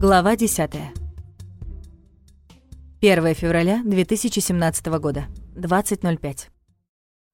Глава 10. 1 февраля 2017 года, 20.05.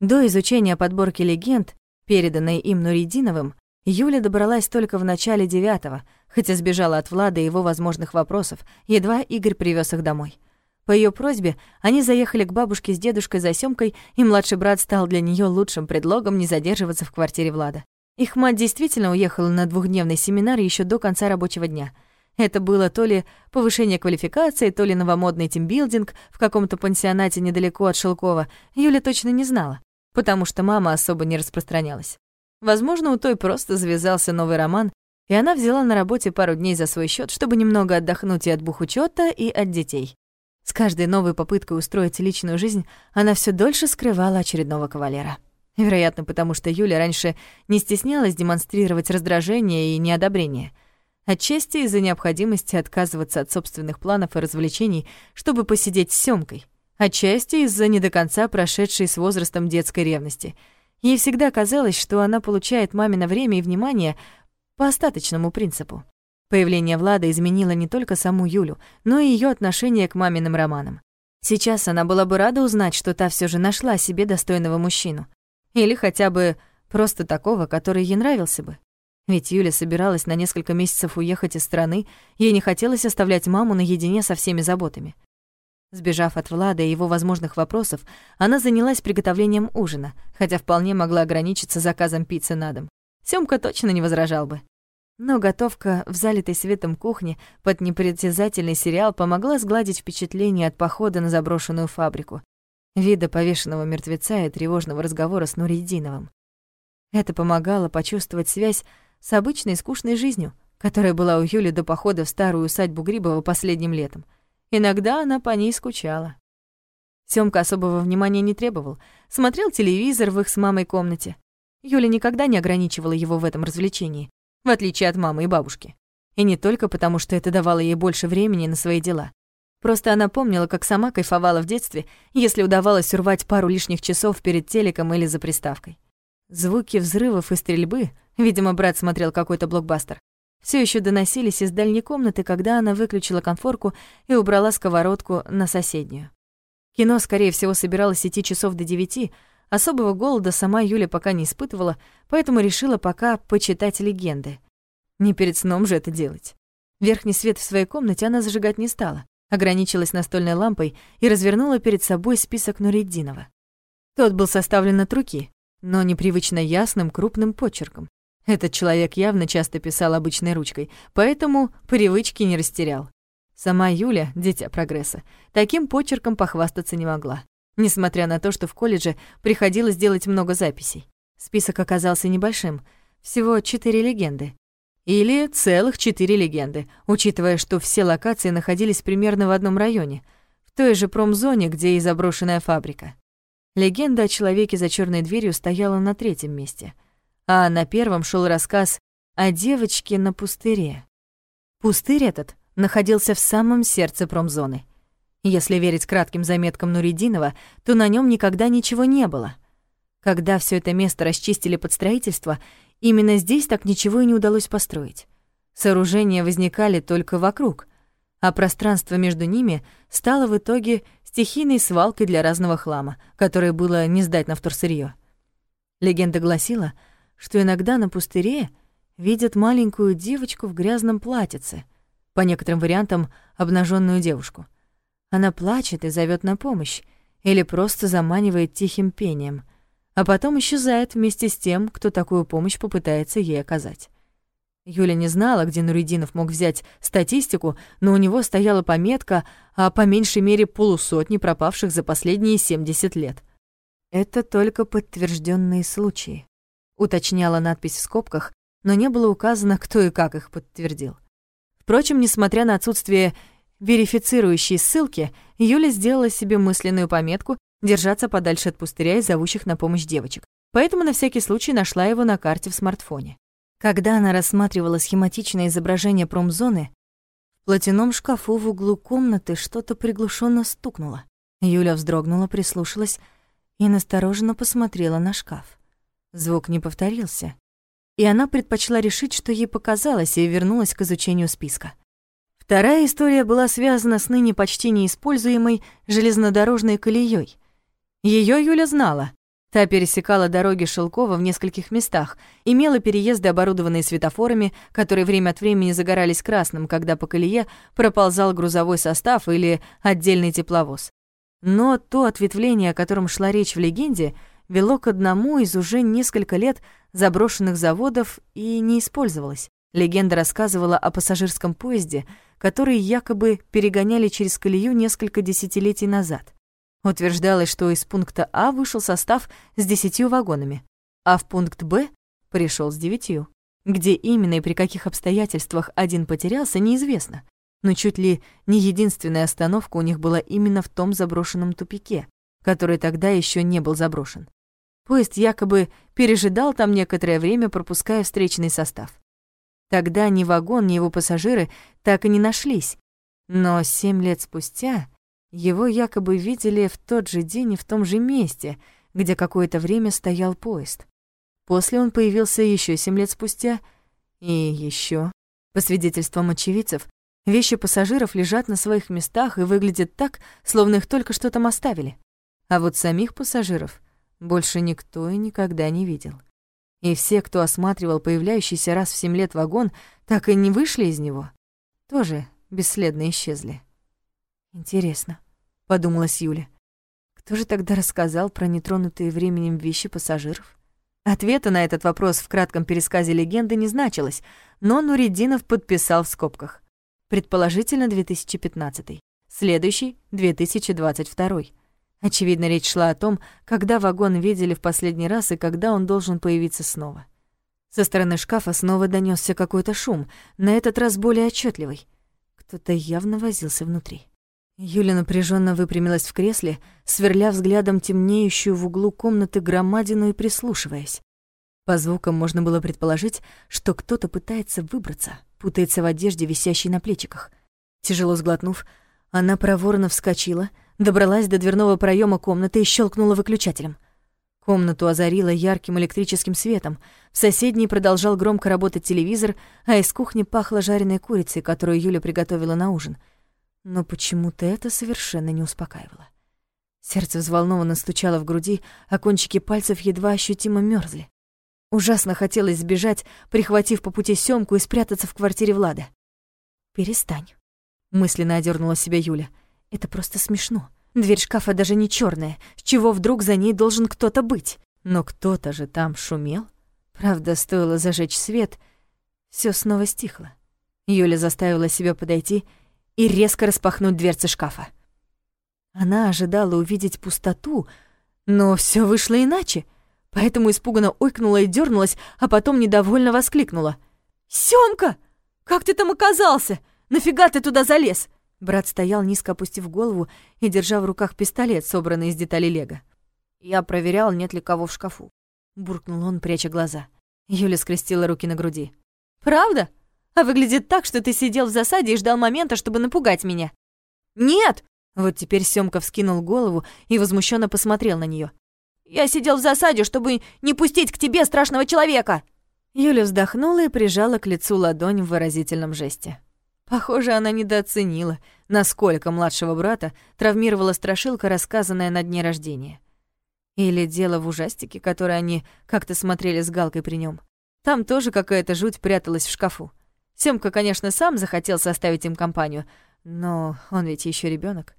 До изучения подборки легенд, переданной им Нуридиновым, Юля добралась только в начале девятого, хотя сбежала от Влада и его возможных вопросов, едва Игорь привез их домой. По ее просьбе они заехали к бабушке с дедушкой за Сёмкой, и младший брат стал для нее лучшим предлогом не задерживаться в квартире Влада. Их мать действительно уехала на двухдневный семинар еще до конца рабочего дня. Это было то ли повышение квалификации, то ли новомодный тимбилдинг в каком-то пансионате недалеко от Шелкова. Юля точно не знала, потому что мама особо не распространялась. Возможно, у той просто завязался новый роман, и она взяла на работе пару дней за свой счет, чтобы немного отдохнуть и от бухучета, и от детей. С каждой новой попыткой устроить личную жизнь она все дольше скрывала очередного кавалера. Вероятно, потому что Юля раньше не стеснялась демонстрировать раздражение и неодобрение. Отчасти из-за необходимости отказываться от собственных планов и развлечений, чтобы посидеть с Сёмкой. Отчасти из-за не до конца прошедшей с возрастом детской ревности. Ей всегда казалось, что она получает мамино время и внимание по остаточному принципу. Появление Влада изменило не только саму Юлю, но и ее отношение к маминым романам. Сейчас она была бы рада узнать, что та все же нашла себе достойного мужчину. Или хотя бы просто такого, который ей нравился бы. Ведь Юля собиралась на несколько месяцев уехать из страны, ей не хотелось оставлять маму наедине со всеми заботами. Сбежав от Влада и его возможных вопросов, она занялась приготовлением ужина, хотя вполне могла ограничиться заказом пиццы на дом. Сёмка точно не возражал бы. Но готовка в залитой светом кухне под непритязательный сериал помогла сгладить впечатление от похода на заброшенную фабрику, вида повешенного мертвеца и тревожного разговора с Нуридиновым. Это помогало почувствовать связь с обычной скучной жизнью, которая была у Юли до похода в старую усадьбу Грибова последним летом. Иногда она по ней скучала. Сёмка особого внимания не требовал, смотрел телевизор в их с мамой комнате. Юля никогда не ограничивала его в этом развлечении, в отличие от мамы и бабушки. И не только потому, что это давало ей больше времени на свои дела. Просто она помнила, как сама кайфовала в детстве, если удавалось урвать пару лишних часов перед телеком или за приставкой. Звуки взрывов и стрельбы, видимо, брат смотрел какой-то блокбастер, все еще доносились из дальней комнаты, когда она выключила конфорку и убрала сковородку на соседнюю. Кино, скорее всего, собиралось идти часов до девяти, особого голода сама Юля пока не испытывала, поэтому решила пока почитать легенды. Не перед сном же это делать. Верхний свет в своей комнате она зажигать не стала ограничилась настольной лампой и развернула перед собой список Нуриддинова. Тот был составлен от руки, но непривычно ясным крупным почерком. Этот человек явно часто писал обычной ручкой, поэтому привычки не растерял. Сама Юля, дитя прогресса, таким почерком похвастаться не могла, несмотря на то, что в колледже приходилось делать много записей. Список оказался небольшим, всего четыре легенды, или целых четыре легенды, учитывая, что все локации находились примерно в одном районе, в той же промзоне, где и заброшенная фабрика. Легенда о человеке за черной дверью стояла на третьем месте, а на первом шел рассказ о девочке на пустыре. Пустырь этот находился в самом сердце промзоны. Если верить кратким заметкам Нуридинова, то на нем никогда ничего не было. Когда все это место расчистили под строительство, Именно здесь так ничего и не удалось построить. Сооружения возникали только вокруг, а пространство между ними стало в итоге стихийной свалкой для разного хлама, которое было не сдать на вторсырье. Легенда гласила, что иногда на пустыре видят маленькую девочку в грязном платьице, по некоторым вариантам обнаженную девушку. Она плачет и зовет на помощь, или просто заманивает тихим пением — а потом исчезает вместе с тем, кто такую помощь попытается ей оказать. Юля не знала, где Нуридинов мог взять статистику, но у него стояла пометка о по меньшей мере полусотни пропавших за последние 70 лет. «Это только подтвержденные случаи», — уточняла надпись в скобках, но не было указано, кто и как их подтвердил. Впрочем, несмотря на отсутствие верифицирующей ссылки, Юля сделала себе мысленную пометку держаться подальше от пустыря и зовущих на помощь девочек. Поэтому на всякий случай нашла его на карте в смартфоне. Когда она рассматривала схематичное изображение промзоны, в платяном шкафу в углу комнаты что-то приглушенно стукнуло. Юля вздрогнула, прислушалась и настороженно посмотрела на шкаф. Звук не повторился, и она предпочла решить, что ей показалось, и вернулась к изучению списка. Вторая история была связана с ныне почти неиспользуемой железнодорожной колеей. Ее Юля знала. Та пересекала дороги Шелкова в нескольких местах, имела переезды, оборудованные светофорами, которые время от времени загорались красным, когда по колее проползал грузовой состав или отдельный тепловоз. Но то ответвление, о котором шла речь в легенде, вело к одному из уже несколько лет заброшенных заводов и не использовалось. Легенда рассказывала о пассажирском поезде, который якобы перегоняли через колею несколько десятилетий назад. Утверждалось, что из пункта А вышел состав с десятью вагонами, а в пункт Б пришел с девятью. Где именно и при каких обстоятельствах один потерялся, неизвестно. Но чуть ли не единственная остановка у них была именно в том заброшенном тупике, который тогда еще не был заброшен. Поезд якобы пережидал там некоторое время, пропуская встречный состав. Тогда ни вагон, ни его пассажиры так и не нашлись. Но семь лет спустя его якобы видели в тот же день и в том же месте, где какое-то время стоял поезд. После он появился еще семь лет спустя и еще. По свидетельствам очевидцев, вещи пассажиров лежат на своих местах и выглядят так, словно их только что там оставили. А вот самих пассажиров больше никто и никогда не видел. И все, кто осматривал появляющийся раз в семь лет вагон, так и не вышли из него, тоже бесследно исчезли. Интересно, подумалась Юля. Кто же тогда рассказал про нетронутые временем вещи пассажиров? Ответа на этот вопрос в кратком пересказе легенды не значилось, но Нуридинов подписал в скобках. Предположительно, 2015. Следующий — 2022. Очевидно, речь шла о том, когда вагон видели в последний раз и когда он должен появиться снова. Со стороны шкафа снова донесся какой-то шум, на этот раз более отчетливый. Кто-то явно возился внутри. Юля напряженно выпрямилась в кресле, сверля взглядом темнеющую в углу комнаты громадину и прислушиваясь. По звукам можно было предположить, что кто-то пытается выбраться, путается в одежде, висящей на плечиках. Тяжело сглотнув, она проворно вскочила — добралась до дверного проема комнаты и щелкнула выключателем. Комнату озарило ярким электрическим светом. В соседней продолжал громко работать телевизор, а из кухни пахло жареной курицей, которую Юля приготовила на ужин. Но почему-то это совершенно не успокаивало. Сердце взволнованно стучало в груди, а кончики пальцев едва ощутимо мерзли. Ужасно хотелось сбежать, прихватив по пути Сёмку и спрятаться в квартире Влада. «Перестань», — мысленно одернула себя Юля. Это просто смешно. Дверь шкафа даже не черная. С чего вдруг за ней должен кто-то быть? Но кто-то же там шумел. Правда, стоило зажечь свет, все снова стихло. Юля заставила себя подойти и резко распахнуть дверцы шкафа. Она ожидала увидеть пустоту, но все вышло иначе, поэтому испуганно ойкнула и дернулась, а потом недовольно воскликнула. «Сёмка! Как ты там оказался? Нафига ты туда залез?» Брат стоял, низко опустив голову и держа в руках пистолет, собранный из деталей лего. «Я проверял, нет ли кого в шкафу», — буркнул он, пряча глаза. Юля скрестила руки на груди. «Правда? А выглядит так, что ты сидел в засаде и ждал момента, чтобы напугать меня». «Нет!» Вот теперь Сёмка вскинул голову и возмущенно посмотрел на нее. «Я сидел в засаде, чтобы не пустить к тебе страшного человека!» Юля вздохнула и прижала к лицу ладонь в выразительном жесте. Похоже, она недооценила, насколько младшего брата травмировала страшилка, рассказанная на дне рождения. Или дело в ужастике, который они как-то смотрели с Галкой при нем. Там тоже какая-то жуть пряталась в шкафу. Сёмка, конечно, сам захотел составить им компанию, но он ведь еще ребенок.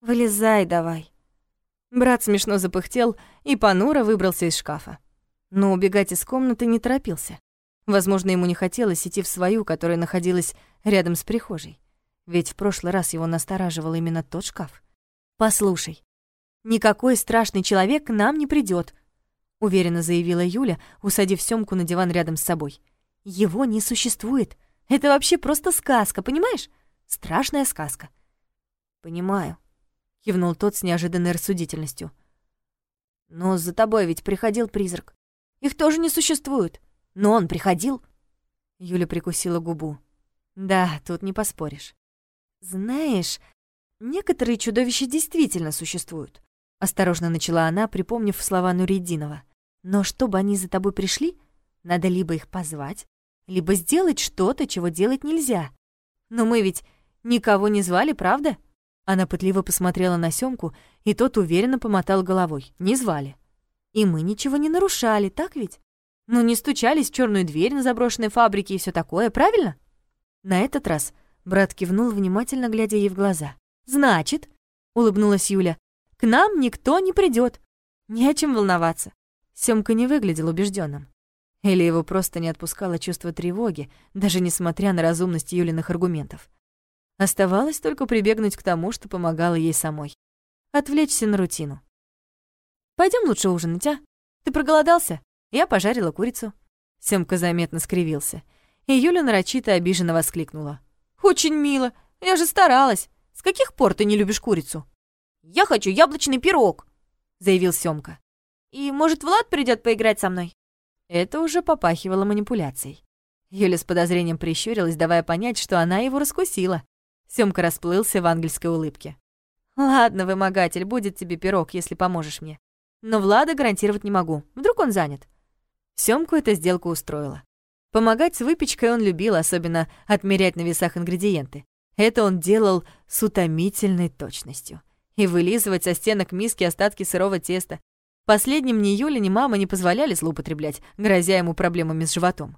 «Вылезай давай». Брат смешно запыхтел и понуро выбрался из шкафа. Но убегать из комнаты не торопился. Возможно, ему не хотелось идти в свою, которая находилась рядом с прихожей. Ведь в прошлый раз его настораживал именно тот шкаф. «Послушай, никакой страшный человек к нам не придет, уверенно заявила Юля, усадив Сёмку на диван рядом с собой. «Его не существует. Это вообще просто сказка, понимаешь? Страшная сказка». «Понимаю», — кивнул тот с неожиданной рассудительностью. «Но за тобой ведь приходил призрак. Их тоже не существует. Но он приходил. Юля прикусила губу. Да, тут не поспоришь. Знаешь, некоторые чудовища действительно существуют. Осторожно начала она, припомнив слова Нуридинова. Но чтобы они за тобой пришли, надо либо их позвать, либо сделать что-то, чего делать нельзя. Но мы ведь никого не звали, правда?» Она пытливо посмотрела на Сёмку, и тот уверенно помотал головой. «Не звали. И мы ничего не нарушали, так ведь? Ну, не стучались в черную дверь на заброшенной фабрике и все такое, правильно?» На этот раз брат кивнул, внимательно глядя ей в глаза. «Значит», — улыбнулась Юля, — «к нам никто не придет. Не о чем волноваться». Сёмка не выглядел убежденным. Или его просто не отпускало чувство тревоги, даже несмотря на разумность Юлиных аргументов. Оставалось только прибегнуть к тому, что помогало ей самой. Отвлечься на рутину. Пойдем лучше ужинать, а? Ты проголодался? Я пожарила курицу». Сёмка заметно скривился. И Юля нарочито обиженно воскликнула. «Очень мило. Я же старалась. С каких пор ты не любишь курицу?» «Я хочу яблочный пирог», — заявил Сёмка. «И, может, Влад придет поиграть со мной?» Это уже попахивало манипуляцией. Юля с подозрением прищурилась, давая понять, что она его раскусила. Сёмка расплылся в ангельской улыбке. «Ладно, вымогатель, будет тебе пирог, если поможешь мне. Но Влада гарантировать не могу. Вдруг он занят?» Сёмку эта сделка устроила. Помогать с выпечкой он любил, особенно отмерять на весах ингредиенты. Это он делал с утомительной точностью. И вылизывать со стенок миски остатки сырого теста, Последним ни Юля, ни мама не позволяли злоупотреблять, грозя ему проблемами с животом.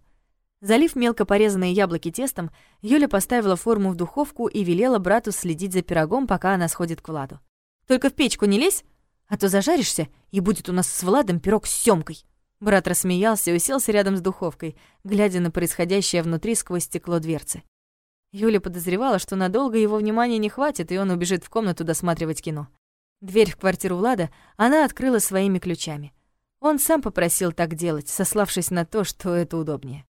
Залив мелко порезанные яблоки тестом, Юля поставила форму в духовку и велела брату следить за пирогом, пока она сходит к Владу. «Только в печку не лезь, а то зажаришься, и будет у нас с Владом пирог с сёмкой». Брат рассмеялся и уселся рядом с духовкой, глядя на происходящее внутри сквозь стекло дверцы. Юля подозревала, что надолго его внимания не хватит, и он убежит в комнату досматривать кино. Дверь в квартиру Влада она открыла своими ключами. Он сам попросил так делать, сославшись на то, что это удобнее.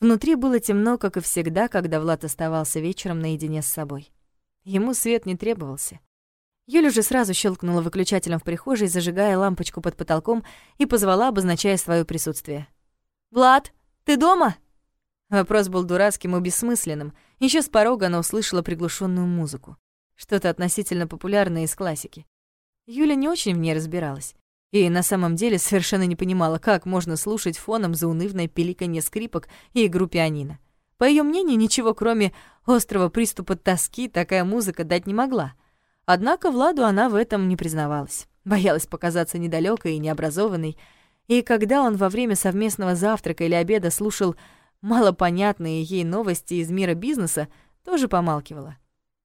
Внутри было темно, как и всегда, когда Влад оставался вечером наедине с собой. Ему свет не требовался. Юля же сразу щелкнула выключателем в прихожей, зажигая лампочку под потолком и позвала, обозначая свое присутствие. «Влад, ты дома?» Вопрос был дурацким и бессмысленным. Еще с порога она услышала приглушенную музыку. Что-то относительно популярное из классики. Юля не очень в ней разбиралась. И на самом деле совершенно не понимала, как можно слушать фоном заунывное пиликанье скрипок и игру пианино. По ее мнению, ничего кроме острого приступа тоски такая музыка дать не могла. Однако Владу она в этом не признавалась. Боялась показаться недалекой и необразованной. И когда он во время совместного завтрака или обеда слушал малопонятные ей новости из мира бизнеса, тоже помалкивала.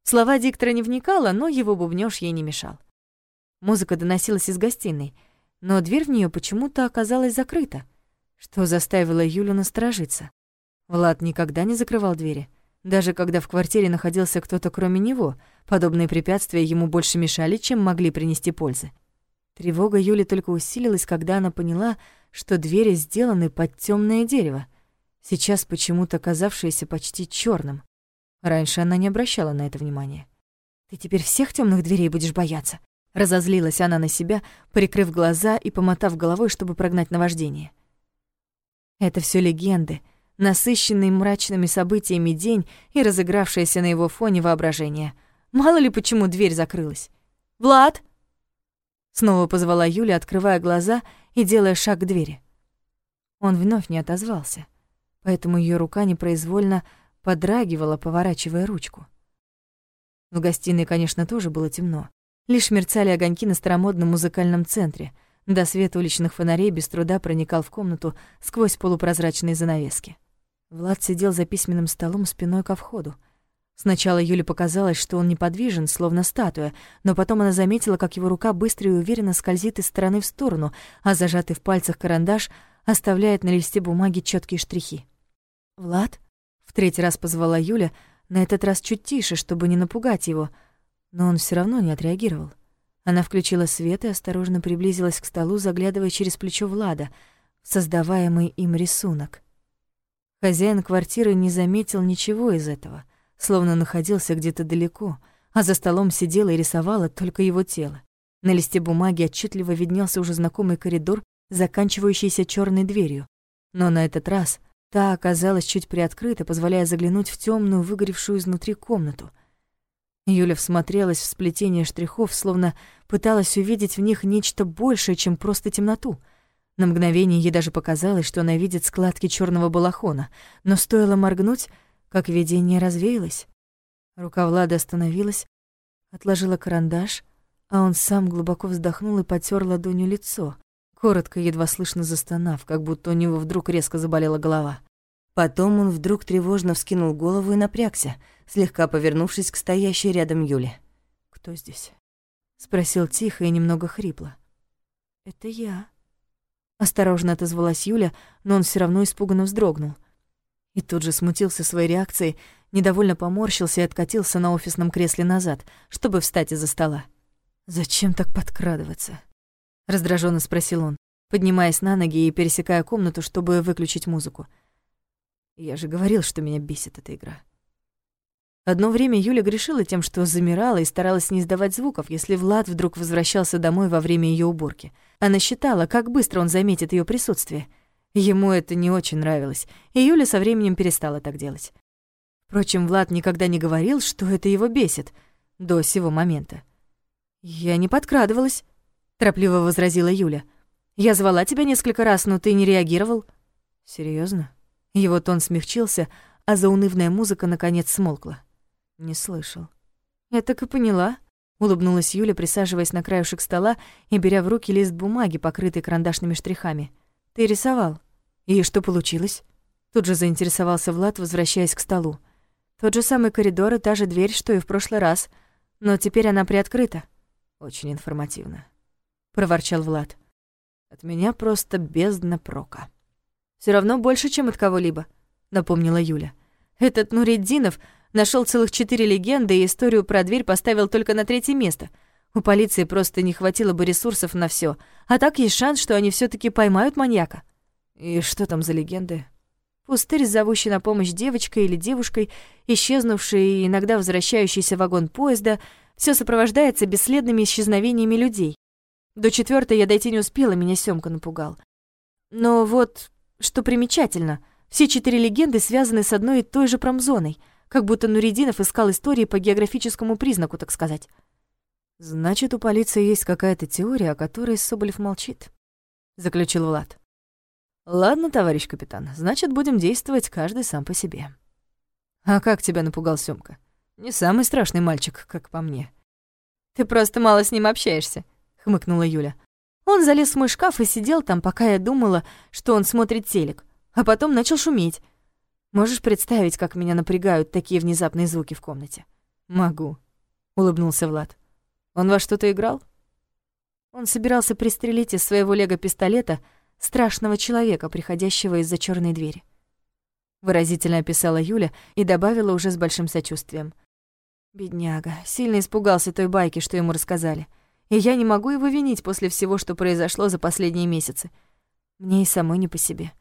Слова диктора не вникала, но его бубнёж ей не мешал. Музыка доносилась из гостиной, но дверь в нее почему-то оказалась закрыта, что заставило Юлю насторожиться. Влад никогда не закрывал двери. Даже когда в квартире находился кто-то кроме него, подобные препятствия ему больше мешали, чем могли принести пользы. Тревога Юли только усилилась, когда она поняла, что двери сделаны под темное дерево, сейчас почему-то казавшееся почти черным. Раньше она не обращала на это внимания. «Ты теперь всех темных дверей будешь бояться?» Разозлилась она на себя, прикрыв глаза и помотав головой, чтобы прогнать наваждение. Это все легенды, насыщенный мрачными событиями день и разыгравшееся на его фоне воображение. Мало ли почему дверь закрылась. «Влад!» Снова позвала Юля, открывая глаза и делая шаг к двери. Он вновь не отозвался, поэтому ее рука непроизвольно подрагивала, поворачивая ручку. В гостиной, конечно, тоже было темно. Лишь мерцали огоньки на старомодном музыкальном центре. До света уличных фонарей без труда проникал в комнату сквозь полупрозрачные занавески. Влад сидел за письменным столом спиной ко входу. Сначала Юле показалось, что он неподвижен, словно статуя, но потом она заметила, как его рука быстро и уверенно скользит из стороны в сторону, а зажатый в пальцах карандаш оставляет на листе бумаги четкие штрихи. «Влад?» — в третий раз позвала Юля, на этот раз чуть тише, чтобы не напугать его — но он все равно не отреагировал. Она включила свет и осторожно приблизилась к столу, заглядывая через плечо Влада, создаваемый им рисунок. Хозяин квартиры не заметил ничего из этого, словно находился где-то далеко, а за столом сидела и рисовала только его тело. На листе бумаги отчетливо виднелся уже знакомый коридор, заканчивающийся черной дверью. Но на этот раз та оказалась чуть приоткрыта, позволяя заглянуть в темную, выгоревшую изнутри комнату — Юля всмотрелась в сплетение штрихов, словно пыталась увидеть в них нечто большее, чем просто темноту. На мгновение ей даже показалось, что она видит складки черного балахона, но стоило моргнуть, как видение развеялось. Рука Влада остановилась, отложила карандаш, а он сам глубоко вздохнул и потер ладонью лицо, коротко, едва слышно застонав, как будто у него вдруг резко заболела голова. Потом он вдруг тревожно вскинул голову и напрягся, слегка повернувшись к стоящей рядом Юле. «Кто здесь?» — спросил тихо и немного хрипло. «Это я». Осторожно отозвалась Юля, но он все равно испуганно вздрогнул. И тут же смутился своей реакцией, недовольно поморщился и откатился на офисном кресле назад, чтобы встать из-за стола. «Зачем так подкрадываться?» — раздраженно спросил он, поднимаясь на ноги и пересекая комнату, чтобы выключить музыку. «Я же говорил, что меня бесит эта игра». Одно время Юля грешила тем, что замирала и старалась не издавать звуков, если Влад вдруг возвращался домой во время ее уборки. Она считала, как быстро он заметит ее присутствие. Ему это не очень нравилось, и Юля со временем перестала так делать. Впрочем, Влад никогда не говорил, что это его бесит, до сего момента. «Я не подкрадывалась», — торопливо возразила Юля. «Я звала тебя несколько раз, но ты не реагировал». Серьезно? Его тон смягчился, а заунывная музыка наконец смолкла. Не слышал. Я так и поняла, улыбнулась Юля, присаживаясь на краешек стола и беря в руки лист бумаги, покрытый карандашными штрихами. Ты рисовал. И что получилось? Тут же заинтересовался Влад, возвращаясь к столу. Тот же самый коридор и та же дверь, что и в прошлый раз, но теперь она приоткрыта. Очень информативно, проворчал Влад. От меня просто бездна прока. Все равно больше, чем от кого-либо, напомнила Юля. Этот Нуриддинов Нашел целых четыре легенды и историю про дверь поставил только на третье место. У полиции просто не хватило бы ресурсов на все, а так есть шанс, что они все таки поймают маньяка. И что там за легенды? Пустырь, зовущий на помощь девочкой или девушкой, исчезнувший и иногда возвращающийся вагон поезда, все сопровождается бесследными исчезновениями людей. До четвертой я дойти не успела, меня Сёмка напугал. Но вот, что примечательно, все четыре легенды связаны с одной и той же промзоной — как будто Нуридинов искал истории по географическому признаку, так сказать. «Значит, у полиции есть какая-то теория, о которой Соболев молчит», — заключил Влад. «Ладно, товарищ капитан, значит, будем действовать каждый сам по себе». «А как тебя напугал Сёмка? Не самый страшный мальчик, как по мне». «Ты просто мало с ним общаешься», — хмыкнула Юля. «Он залез в мой шкаф и сидел там, пока я думала, что он смотрит телек, а потом начал шуметь. Можешь представить, как меня напрягают такие внезапные звуки в комнате? Могу, улыбнулся Влад. Он во что-то играл? Он собирался пристрелить из своего лего-пистолета страшного человека, приходящего из-за черной двери. Выразительно описала Юля и добавила уже с большим сочувствием. Бедняга, сильно испугался той байки, что ему рассказали. И я не могу его винить после всего, что произошло за последние месяцы. Мне и самой не по себе.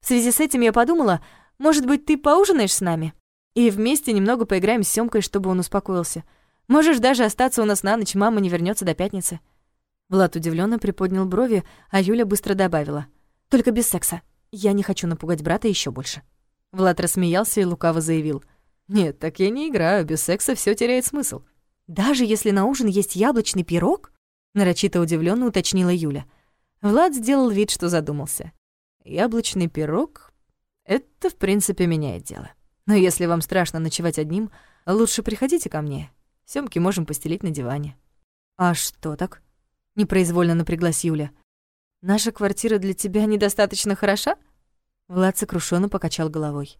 В связи с этим я подумала, может быть, ты поужинаешь с нами? И вместе немного поиграем с Сёмкой, чтобы он успокоился. Можешь даже остаться у нас на ночь, мама не вернется до пятницы». Влад удивленно приподнял брови, а Юля быстро добавила. «Только без секса. Я не хочу напугать брата еще больше». Влад рассмеялся и лукаво заявил. «Нет, так я не играю, без секса все теряет смысл». «Даже если на ужин есть яблочный пирог?» Нарочито удивленно уточнила Юля. Влад сделал вид, что задумался. «Яблочный пирог это, в принципе, меняет дело. Но если вам страшно ночевать одним, лучше приходите ко мне. Сёмки можем постелить на диване». «А что так?» — непроизвольно напряглась Юля. «Наша квартира для тебя недостаточно хороша?» Влад сокрушенно покачал головой.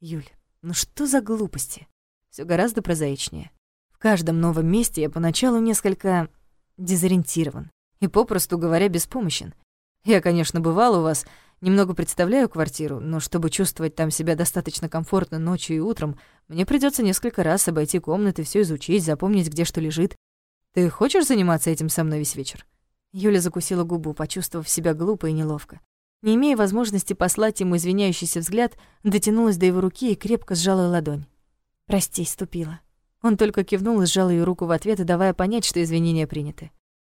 «Юль, ну что за глупости? Все гораздо прозаичнее. В каждом новом месте я поначалу несколько дезориентирован и, попросту говоря, беспомощен. Я, конечно, бывал у вас, Немного представляю квартиру, но чтобы чувствовать там себя достаточно комфортно ночью и утром, мне придется несколько раз обойти комнаты, все изучить, запомнить, где что лежит. Ты хочешь заниматься этим со мной весь вечер?» Юля закусила губу, почувствовав себя глупо и неловко. Не имея возможности послать ему извиняющийся взгляд, дотянулась до его руки и крепко сжала ладонь. «Прости, ступила». Он только кивнул и сжал ее руку в ответ, давая понять, что извинения приняты.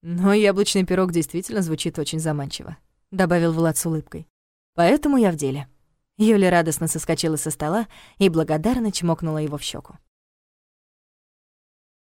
Но яблочный пирог действительно звучит очень заманчиво добавил Влад с улыбкой. Поэтому я в деле. Юля радостно соскочила со стола и благодарно чмокнула его в щеку.